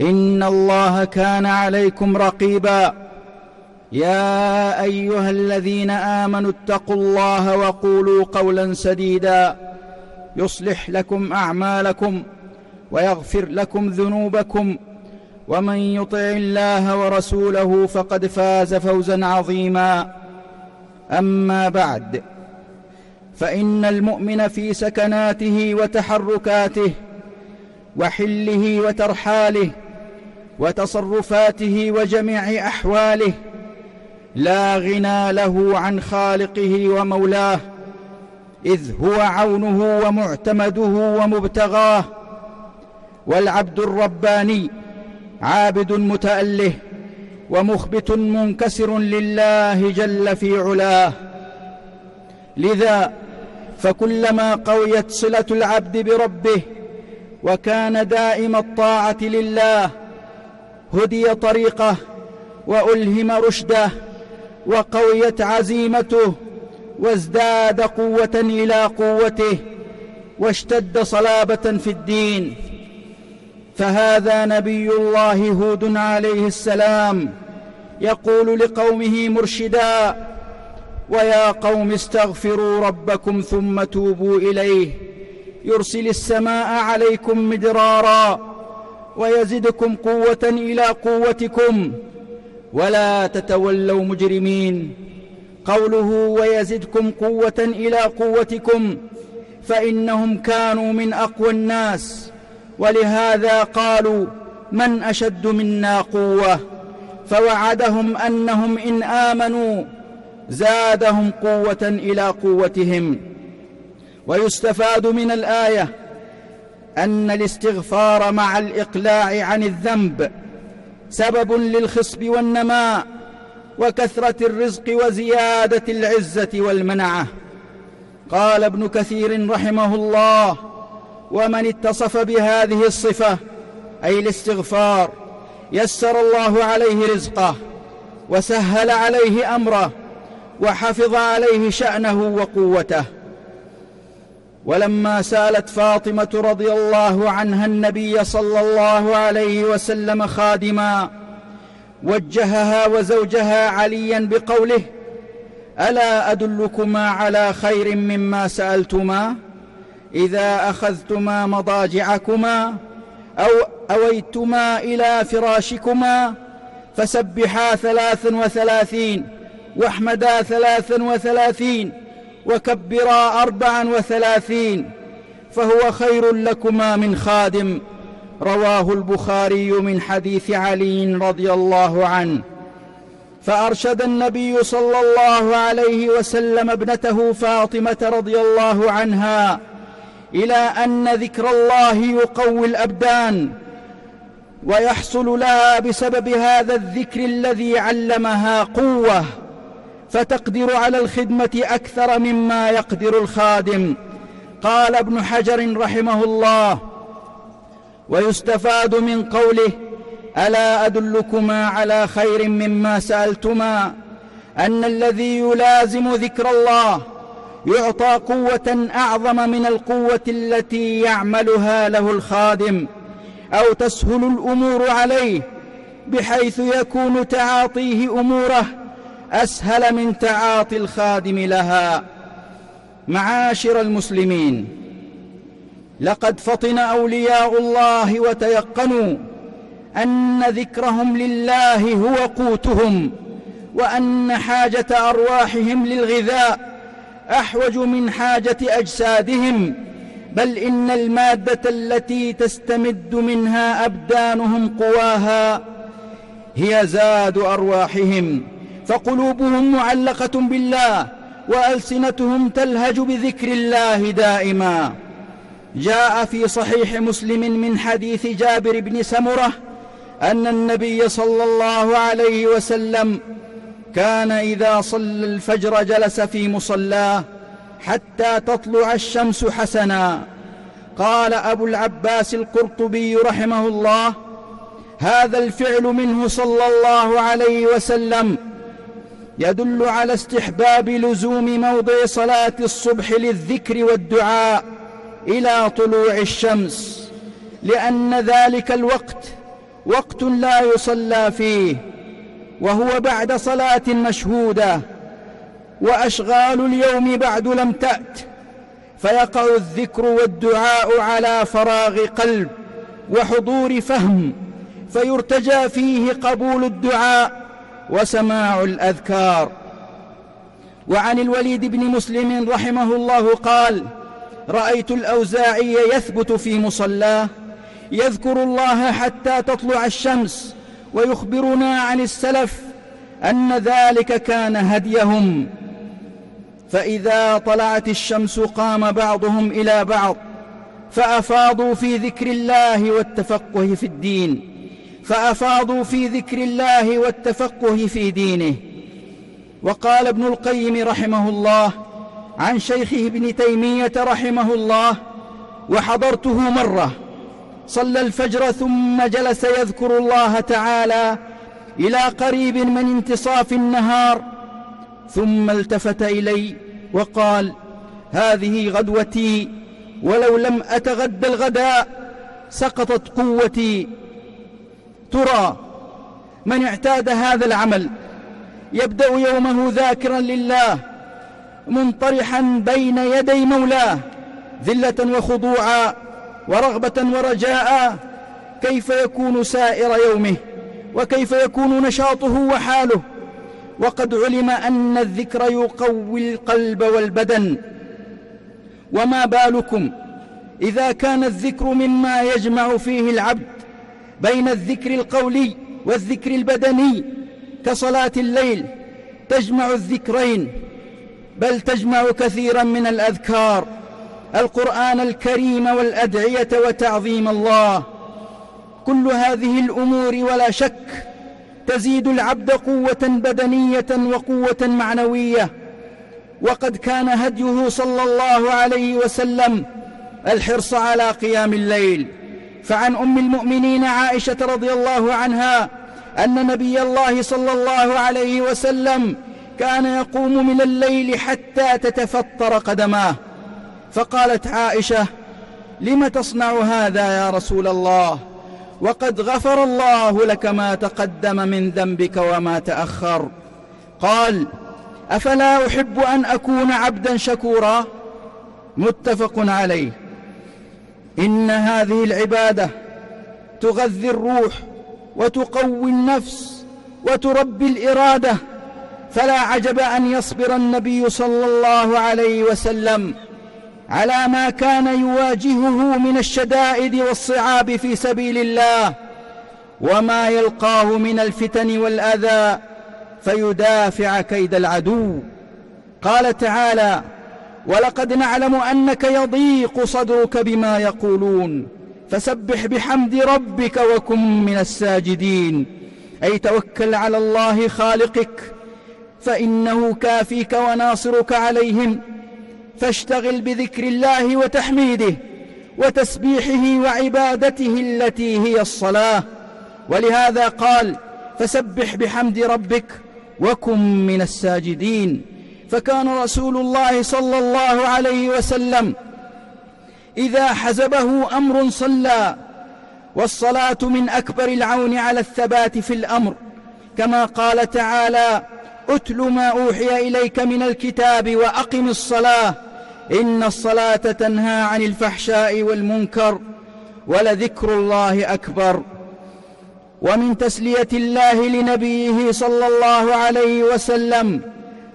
إن الله كان عليكم رقيبا. يا أيها الذين آمنوا اتقوا الله وقولوا قولا سديدا. يصلح لكم أعمالكم ويغفر لكم ذنوبكم. ومن يطع الله ورسوله فقد فاز فوزا عظيما. أما بعد فإن المؤمن في سكناته وتحركاته وحله وترحاله وتصرفاته وجميع أحواله لا غنى له عن خالقه ومولاه إذ هو عونه ومعتمده ومبتغاه والعبد الرباني عابد متأله ومخبت منكسر لله جل في علاه. لذا فكلما قويت صلة العبد بربه وكان دائم الطاعة لله هدي طريقه وألهم رشده وقويت عزيمته وازداد قوة إلى قوته واشتد صلابة في الدين. فهذا نبي الله هود عليه السلام يقول لقومه مرشدا ويا قوم استغفروا ربكم ثم توبوا إليه يرسل السماء عليكم مدرارا ويزدكم قوة إلى قوتكم. ولا تتولوا مجرمين. قوله ويزدكم قوة إلى قوتكم فإنهم كانوا من أقوى الناس. ولهذا قالوا من أشد منا قوة؟ فوعدهم أنهم إن آمنوا زادهم قوة إلى قوتهم. ويستفاد من الآية أن الاستغفار مع الإقلاع عن الذنب سبب للخصب والنماء وكثرة الرزق وزيادة العزة والمنعة. قال ابن كثير رحمه الله ومن اتصف بهذه الصفة أي الاستغفار يسر الله عليه رزقه وسهل عليه أمره وحفظ عليه شأنه وقوته. ولما سالت فاطمة رضي الله عنها النبي صلى الله عليه وسلم خادما وجهها وزوجها عليا بقوله ألا أدلكما على خير مما سألتما؟ إذا أخذتما مضاجعكما أو أويتما إلى فراشكما فسبحا ثلاثا وثلاثين واحمدا ثلاثا وثلاثين وكبرا أربعا وثلاثين فهو خير لكما من خادم. رواه البخاري من حديث علي رضي الله عنه. فأرشد النبي صلى الله عليه وسلم ابنته فاطمة رضي الله عنها إلى أن ذكر الله يقوي الأبدان ويحصل لها بسبب هذا الذكر الذي علمها قوة. فتقدر على الخدمة أكثر مما يقدر الخادم. قال ابن حجر رحمه الله ويستفاد من قوله ألا أدلكما على خير مما سألتما؟ أن الذي يلازم ذكر الله يعطى قوة أعظم من القوة التي يعملها له الخادم أو تسهل الأمور عليه بحيث يكون تعاطيه أموره أسهل من تعاطي الخادم لها. معاشر المسلمين لقد فطن أولياء الله وتيقنوا أن ذكرهم لله هو قوتهم وأن حاجة أرواحهم للغذاء أحوج من حاجة أجسادهم بل إن المادة التي تستمد منها أبدانهم قواها هي زاد أرواحهم. فقلوبهم معلقة بالله وألسنتهم تلهج بذكر الله دائما. جاء في صحيح مسلم من حديث جابر بن سمرة أن النبي صلى الله عليه وسلم كان إذا صلى الفجر جلس في مصلاه حتى تطلع الشمس حسنا. قال أبو العباس القرطبي رحمه الله هذا الفعل منه صلى الله عليه وسلم يدل على استحباب لزوم موضع صلاة الصبح للذكر والدعاء إلى طلوع الشمس لأن ذلك الوقت وقت لا يصلى فيه وهو بعد صلاة مشهودة وأشغال اليوم بعد لم تأت فيقع الذكر والدعاء على فراغ قلب وحضور فهم فيرتجى فيه قبول الدعاء وسماع الأذكار. وعن الوليد بن مسلم رحمه الله قال رأيت الأوزاعي يثبت في مصلاه يذكر الله حتى تطلع الشمس ويخبرنا عن السلف أن ذلك كان هديهم. فإذا طلعت الشمس قام بعضهم إلى بعض فأفاضوا في ذكر الله والتفقه في الدين. فأفاضوا في ذكر الله والتفقه في دينه. وقال ابن القيم رحمه الله عن شيخه ابن تيمية رحمه الله وحضرته مرة صلى الفجر ثم جلس يذكر الله تعالى إلى قريب من انتصاف النهار ثم التفت إلي وقال هذه غدوتي ولو لم أتغد الغداء سقطت قوتي. ترى من اعتاد هذا العمل. يبدأ يومه ذاكرا لله منطرحا بين يدي مولاه ذلة وخضوعا ورغبة ورجاء. كيف يكون سائر يومه؟ وكيف يكون نشاطه وحاله؟ وقد علم أن الذكر يقوي القلب والبدن. وما بالكم؟ إذا كان الذكر مما يجمع فيه العبد بين الذكر القولي والذكر البدني كصلاة الليل تجمع الذكرين بل تجمع كثيرا من الأذكار القرآن الكريم والأدعية وتعظيم الله. كل هذه الأمور ولا شك تزيد العبد قوة بدنية وقوة معنوية. وقد كان هديه صلى الله عليه وسلم الحرص على قيام الليل. فعن أم المؤمنين عائشة رضي الله عنها أن نبي الله صلى الله عليه وسلم كان يقوم من الليل حتى تتفطر قدماه. فقالت عائشة لم تصنع هذا يا رسول الله؟ وقد غفر الله لك ما تقدم من ذنبك وما تأخر. قال أفلا أحب أن أكون عبدا شكورا؟ متفق عليه. إن هذه العبادة تغذي الروح وتقوي النفس وتربي الإرادة فلا عجب أن يصبر النبي صلى الله عليه وسلم على ما كان يواجهه من الشدائد والصعاب في سبيل الله وما يلقاه من الفتن والأذى فيدافع كيد العدو. قال تعالى ولقد نعلم أنك يضيق صدرك بما يقولون. فسبح بحمد ربك وكن من الساجدين. أي توكل على الله خالقك فإنه كافيك وناصرك عليهم. فاشتغل بذكر الله وتحميده وتسبيحه وعبادته التي هي الصلاة. ولهذا قال فسبح بحمد ربك وكن من الساجدين. فكان رسول الله صلى الله عليه وسلم إذا حزبه أمر صلى والصلاة من أكبر العون على الثبات في الأمر. كما قال تعالى أتل ما أوحي إليك من الكتاب وأقم الصلاة إن الصلاة تنهى عن الفحشاء والمنكر ولذكر الله أكبر. ومن تسلية الله لنبيه صلى الله عليه وسلم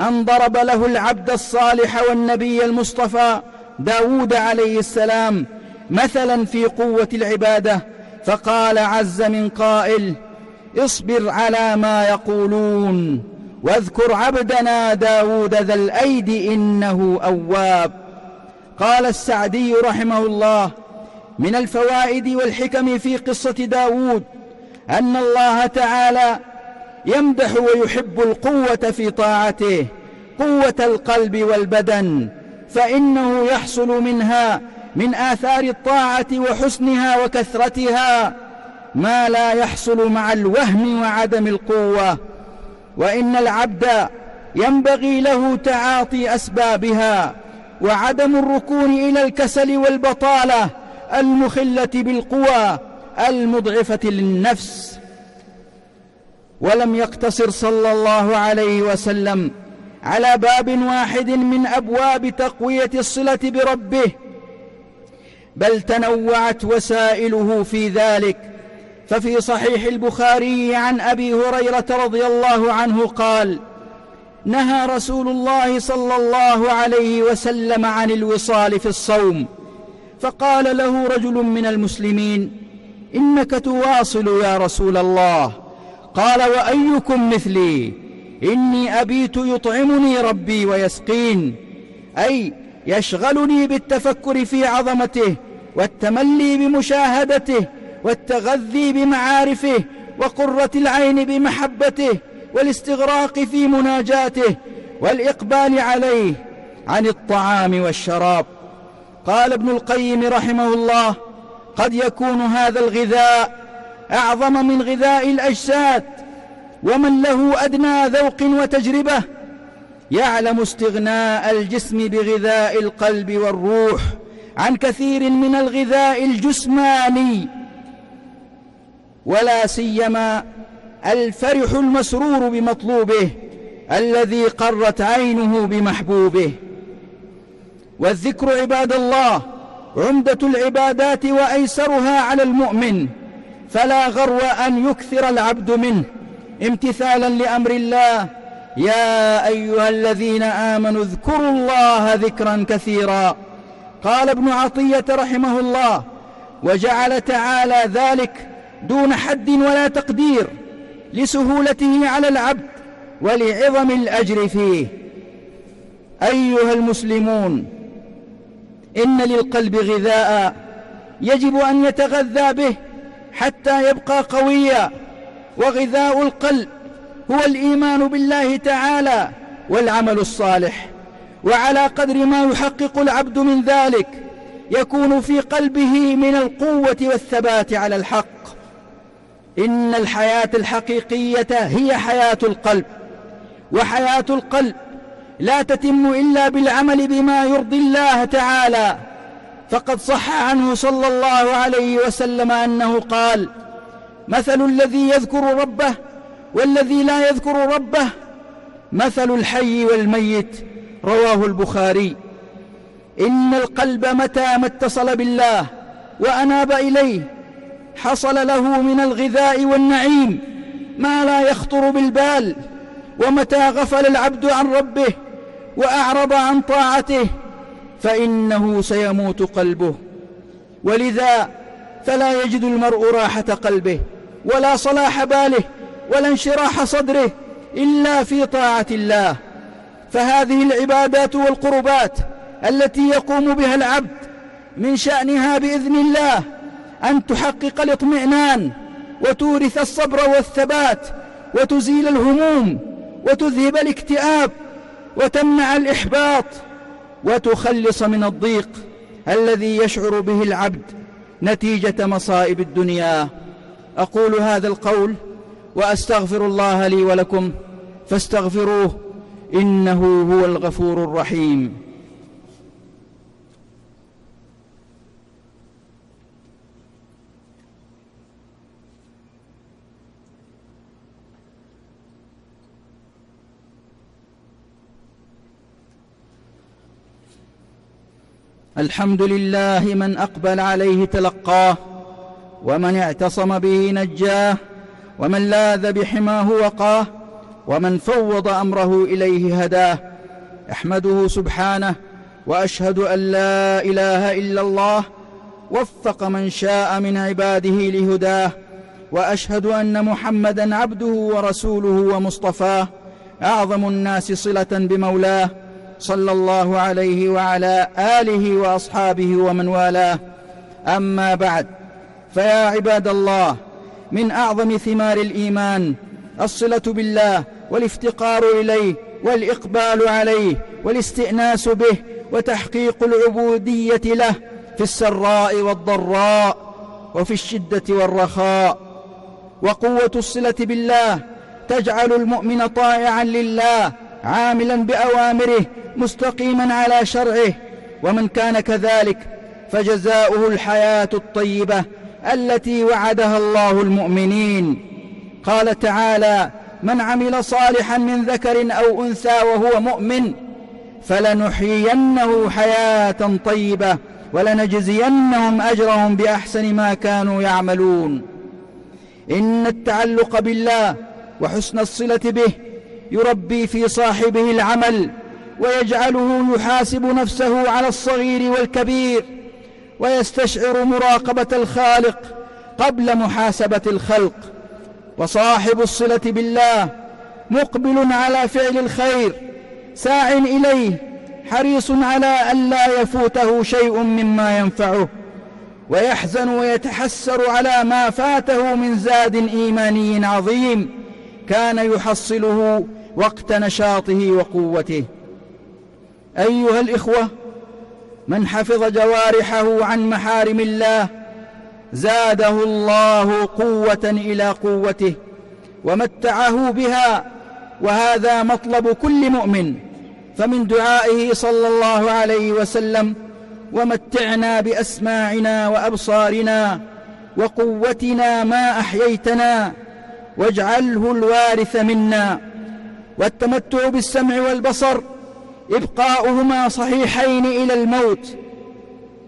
أن ضرب له العبد الصالح والنبي المصطفى داود عليه السلام مثلا في قوة العبادة فقال عز من قائل اصبر على ما يقولون واذكر عبدنا داود ذا الأيد إنه أواب. قال السعدي رحمه الله من الفوائد والحكم في قصة داود أن الله تعالى يمدح ويحب القوة في طاعته قوة القلب والبدن فإنه يحصل منها من آثار الطاعة وحسنها وكثرتها ما لا يحصل مع الوهم وعدم القوة. وإن العبد ينبغي له تعاطي أسبابها وعدم الركون إلى الكسل والبطالة المخلة بالقوى المضعفة للنفس. ولم يقتصر صلى الله عليه وسلم على باب واحد من أبواب تقوية الصلة بربه بل تنوعت وسائله في ذلك. ففي صحيح البخاري عن أبي هريرة رضي الله عنه قال نهى رسول الله صلى الله عليه وسلم عن الوصال في الصوم فقال له رجل من المسلمين إنك تواصل يا رسول الله. قال وأيكم مثلي؟ إني أبيت يطعمني ربي ويسقين أي يشغلني بالتفكر في عظمته والتملي بمشاهدته والتغذي بمعارفه وقرة العين بمحبته والاستغراق في مناجاته والإقبال عليه عن الطعام والشراب. قال ابن القيم رحمه الله قد يكون هذا الغذاء أعظم من غذاء الأجساد ومن له أدنى ذوق وتجربة يعلم استغناء الجسم بغذاء القلب والروح عن كثير من الغذاء الجسماني. ولا سيما الفرح المسرور بمطلوبه الذي قرت عينه بمحبوبه. والذكر عباد الله عمدة العبادات وأيسرها على المؤمن. فلا غرو أن يكثر العبد منه. امتثالا لأمر الله. يا أيها الذين آمنوا اذكروا الله ذكرا كثيرا. قال ابن عطية رحمه الله وجعل تعالى ذلك دون حد ولا تقدير لسهولته على العبد ولعظم الأجر فيه. أيها المسلمون إن للقلب غذاء يجب أن يتغذى به حتى يبقى قويا. وغذاء القلب هو الإيمان بالله تعالى والعمل الصالح. وعلى قدر ما يحقق العبد من ذلك يكون في قلبه من القوة والثبات على الحق. إن الحياة الحقيقية هي حياة القلب. وحياة القلب لا تتم إلا بالعمل بما يرضي الله تعالى. فقد صح عنه صلى الله عليه وسلم أنه قال مثل الذي يذكر ربه والذي لا يذكر ربه مثل الحي والميت رواه البخاري. إن القلب متى ما اتصل بالله وأناب إليه حصل له من الغذاء والنعيم ما لا يخطر بالبال ومتى غفل العبد عن ربه وأعرض عن طاعته فإنه سيموت قلبه. ولذا فلا يجد المرء راحة قلبه ولا صلاح باله ولا انشراح صدره إلا في طاعة الله. فهذه العبادات والقربات التي يقوم بها العبد من شأنها بإذن الله أن تحقق الاطمئنان وتورث الصبر والثبات وتزيل الهموم وتذهب الاكتئاب وتمنع الإحباط. وتخلص من الضيق الذي يشعر به العبد نتيجة مصائب الدنيا. أقول هذا القول وأستغفر الله لي ولكم فاستغفروه إنه هو الغفور الرحيم. الحمد لله من أقبل عليه تلقاه ومن اعتصم به نجاه ومن لاذ بحماه وقاه ومن فوض أمره إليه هداه. أحمده سبحانه وأشهد أن لا إله إلا الله وفق من شاء من عباده لهداه وأشهد أن محمدا عبده ورسوله ومصطفاه أعظم الناس صلة بمولاه صلى الله عليه وعلى آله وأصحابه ومن والاه. أما بعد فيا عباد الله من أعظم ثمار الإيمان الصلة بالله والافتقار إليه والإقبال عليه والاستئناس به وتحقيق العبودية له في السراء والضراء وفي الشدة والرخاء. وقوة الصلة بالله تجعل المؤمن طائعا لله عاملا بأوامره مستقيما على شرعه ومن كان كذلك فجزاؤه الحياة الطيبة التي وعدها الله المؤمنين. قال تعالى من عمل صالحا من ذكر أو أنثى وهو مؤمن فلنحيينه حياة طيبة ولنجزينهم أجرهم بأحسن ما كانوا يعملون. إن التعلق بالله وحسن الصلة به يربي في صاحبه العمل ويجعله يحاسب نفسه على الصغير والكبير ويستشعر مراقبة الخالق قبل محاسبة الخلق. وصاحب الصلة بالله مقبل على فعل الخير ساع إليه حريص على ألا يفوته شيء مما ينفعه. ويحزن ويتحسر على ما فاته من زاد إيماني عظيم كان يحصله وقت نشاطه وقوته. أيها الإخوة من حفظ جوارحه عن محارم الله زاده الله قوة إلى قوته ومتعه بها وهذا مطلب كل مؤمن. فمن دعائه صلى الله عليه وسلم ومتعنا بأسماعنا وأبصارنا وقوتنا ما أحييتنا واجعله الوارث منا. والتمتع بالسمع والبصر إبقاؤهما صحيحين إلى الموت.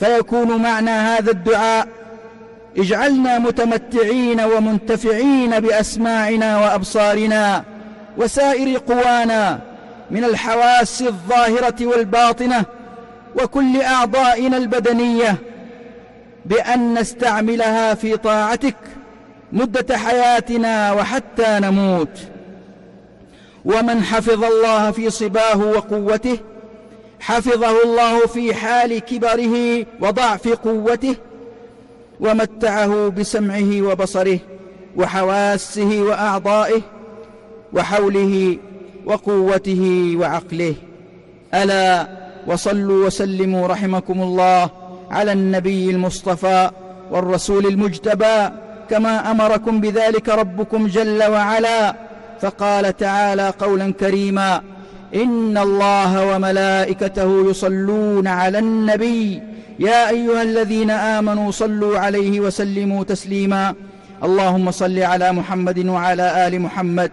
فيكون معنى هذا الدعاء اجعلنا متمتعين ومنتفعين بأسماعنا وأبصارنا وسائر قوانا من الحواس الظاهرة والباطنة وكل أعضائنا البدنية بأن نستعملها في طاعتك مدة حياتنا وحتى نموت. ومن حفظ الله في صباه وقوته حفظه الله في حال كبره وضعف قوته ومتعه بسمعه وبصره وحواسه وأعضائه وحوله وقوته وعقله. ألا وصلوا وسلموا رحمكم الله على النبي المصطفى والرسول المجتبى كما أمركم بذلك ربكم جل وعلا. فقال تعالى قولا كريما إن الله وملائكته يصلون على النبي. يا أيها الذين آمنوا صلوا عليه وسلموا تسليما. اللهم صل على محمد وعلى آل محمد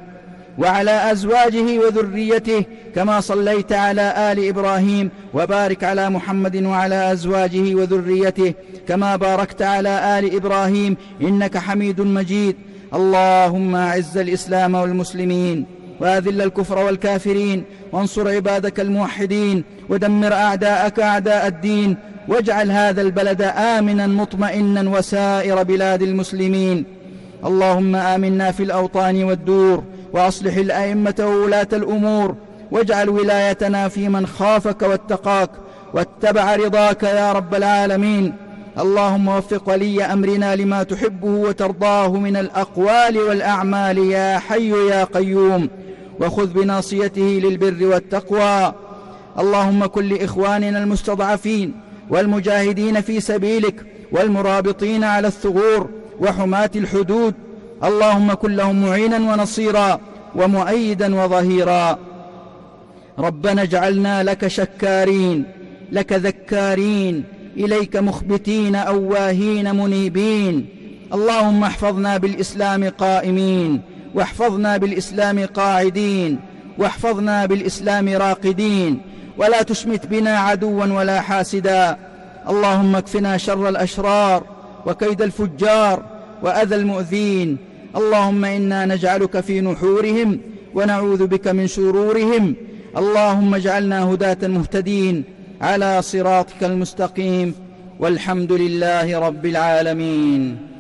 وعلى أزواجه وذريته كما صليت على آل إبراهيم وبارك على محمد وعلى أزواجه وذريته كما باركت على آل إبراهيم إنك حميد مجيد. اللهم أعز الإسلام والمسلمين وأذل الكفر والكافرين وانصر عبادك الموحدين ودمر أعداءك أعداء الدين واجعل هذا البلد آمنا مطمئنا وسائر بلاد المسلمين. اللهم آمنا في الأوطان والدور وأصلح الأئمة وولاة الأمور واجعل ولايتنا في من خافك واتقاك واتبع رضاك يا رب العالمين. اللهم وفق ولي أمرنا لما تحبه وترضاه من الأقوال والأعمال يا حي يا قيوم. وخذ بناصيته للبر والتقوى. اللهم كن لإخواننا المستضعفين والمجاهدين في سبيلك والمرابطين على الثغور وحماة الحدود. اللهم كن لهم معينا ونصيرا ومؤيدا وظهيرا. ربنا اجعلنا لك شكارين لك ذكارين إليك مخبتين أواهين منيبين. اللهم احفظنا بالإسلام قائمين واحفظنا بالإسلام قاعدين واحفظنا بالإسلام راقدين. ولا تشمت بنا عدوا ولا حاسدا. اللهم اكفنا شر الأشرار وكيد الفجار وأذى المؤذين. اللهم إنا نجعلك في نحورهم ونعوذ بك من شرورهم. اللهم اجعلنا هداة مهتدين. على صراطك المستقيم والحمد لله رب العالمين.